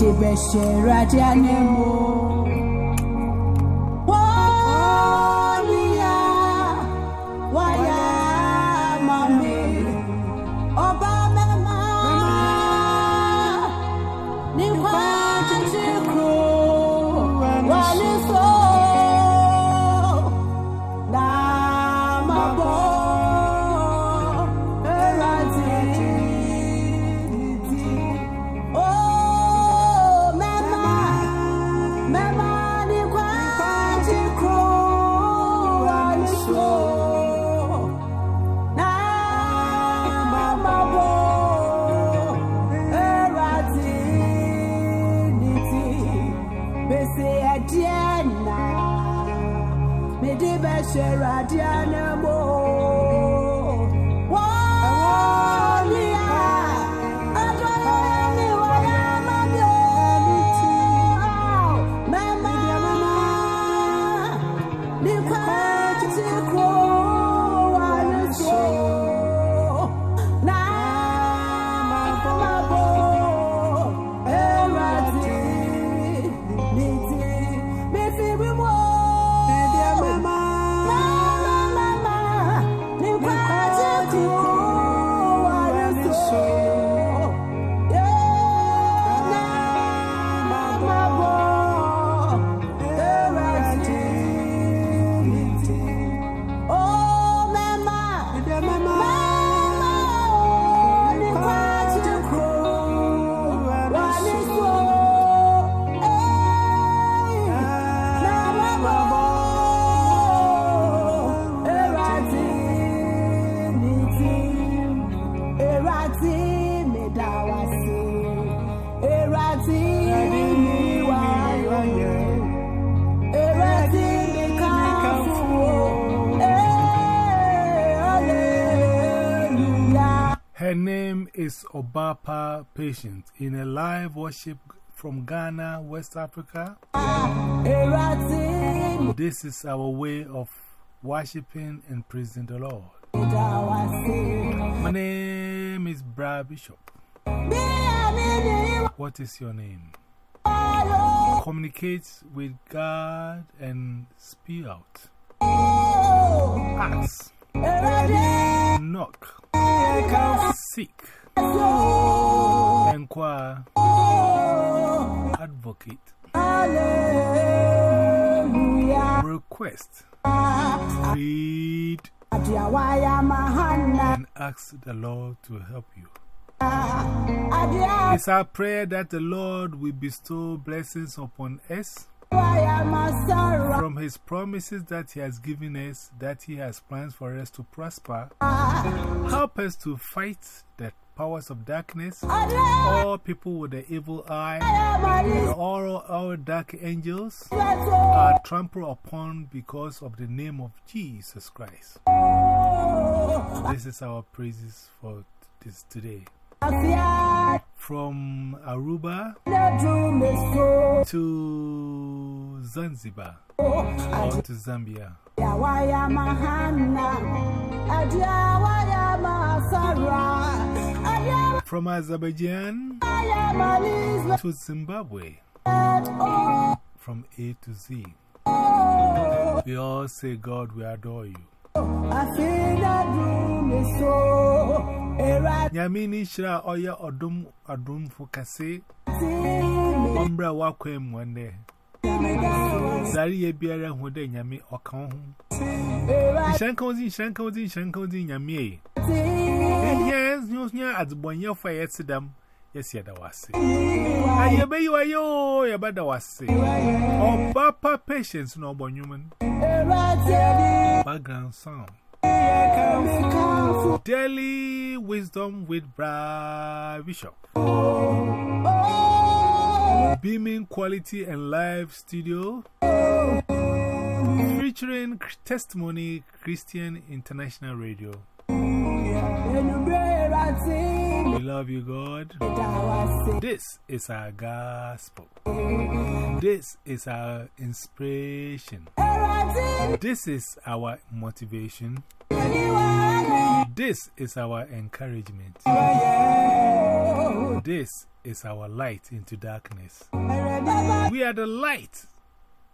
mede bɛhyɛ Her name is Obapa Patient. In a live worship from Ghana, West Africa, this is our way of worshiping and praising the Lord. My name is Bra Bishop. What is your name? Communicate with God and spew out. Ask, knock, seek, inquire, advocate, request, read, and ask the Lord to help you. It's our prayer that the Lord will bestow blessings upon us from His promises that He has given us, that He has plans for us to prosper. Help us to fight the powers of darkness, all people with the evil eye, all, our dark angels are trampled upon because of the name of Jesus Christ. This is our praises for this today. From Aruba to Zanzibar or to Zambia. From Azerbaijan to Zimbabwe. From A to Z. We all say, God, we adore you. Nyamini Shira Oya Odum Odum Fukase Ombra Wakwe Mwande Zari Yebiara Hude Nyami Okanhu Shankozi Shankozi Shankozi Nyami Yes, news near at Bonya Fire Sidam. Yes, yada wasi. Ayebe yu ayo, yabada wasi. Obapa patience no bonyuman. Background sound. Daily wisdom with Bra Bishop. Beaming quality and live studio. Featuring testimony Christian International Radio. We love you, God. This is our gospel. This is our inspiration. This is our motivation. This is our encouragement. This is our light into darkness. We are the light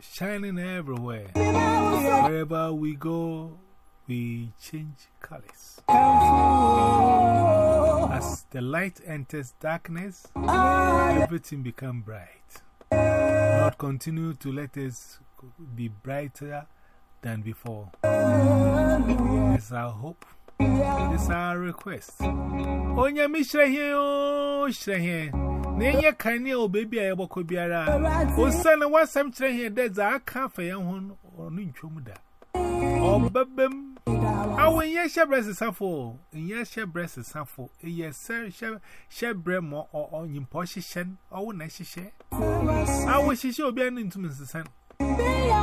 shining everywhere. Wherever we go, we change colors. As the light enters darkness, everything becomes bright. Lord, continue to let us be brighter than before. It's our hope. It's our request. Onye mi shrehe o shrehe. Nenye kani o baby ayo boko biara. Osana wasam shrehe deza akafa ya hon onu nchomuda. Obebem. Awen ye shebre se safo. Nye shebre se safo. E ye se shebre mo o nyimpo shishen. Owo na shishe. Awo shishe obi anu ntum nsesan.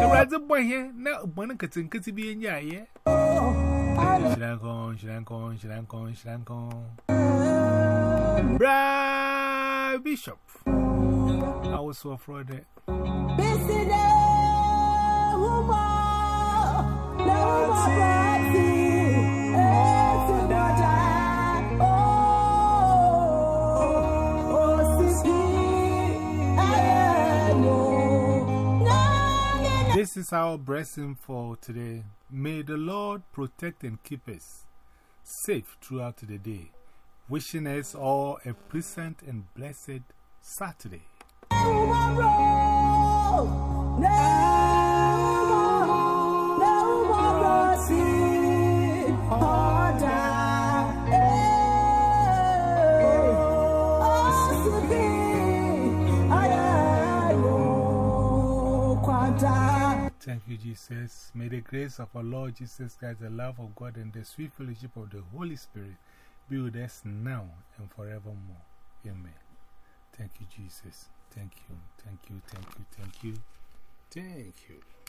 Rather boy here, now one can think to be in your ear. Shrank on, shrank on, shrank on, shrank on. Bra Bishop. I was so afraid. Busy there, woman. No, my. Is our blessing for today. May the Lord protect and keep us safe throughout the day. Wishing us all a pleasant and blessed Saturday. Jesus. May the grace of our Lord Jesus Christ, the love of God, and the sweet fellowship of the Holy Spirit be with us now and forevermore. Amen. Thank you, Jesus. Thank you, thank you, thank you, thank you, thank you.